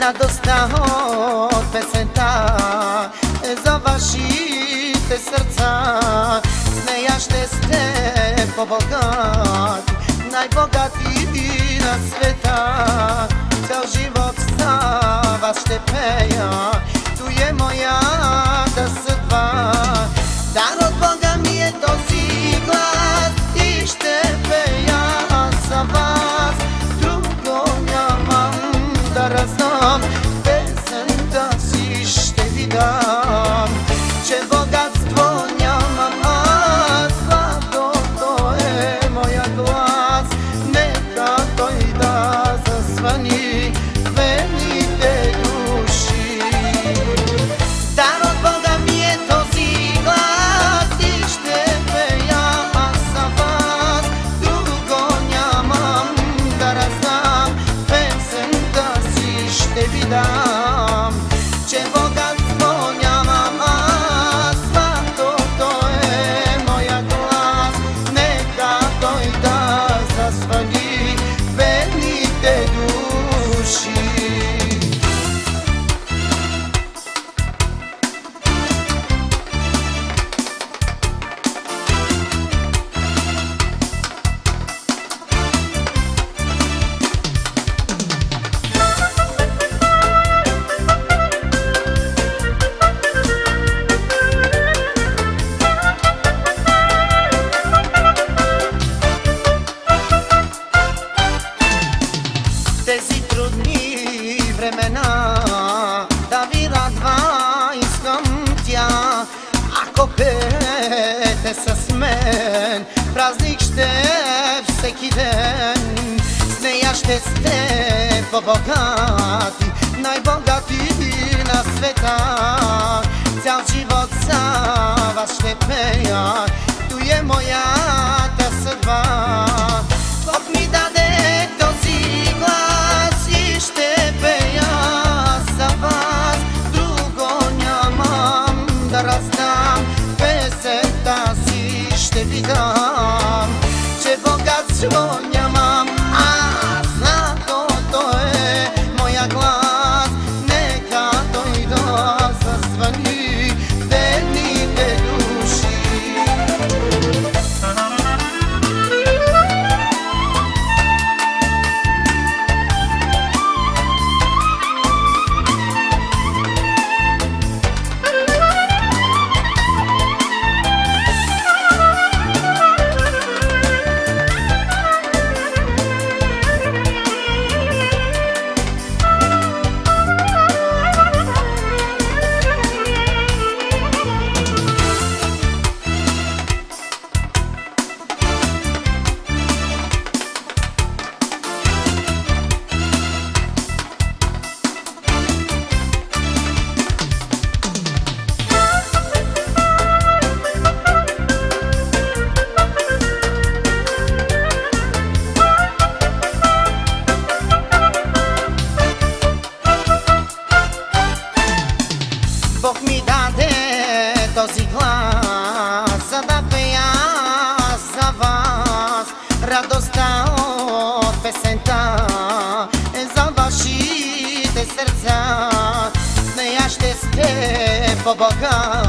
radosna od pesenta. Završite srca Smejašte ste po bogati Najbogatiji na sveta. Ceo život za vas vidam Czego gazmo nie mam To to je moja glas. Neka to i da za тези трудни времена. Да ви радва искам тя. Ако пеете с мен празник ще е всеки ден. С нея ще сте по-богати най-богати на света. Цял живот за вас ще пея той е моята съдба. Бог ми даде słonia Радостта от песента е за вашите сърца. С нея ще сте по-богати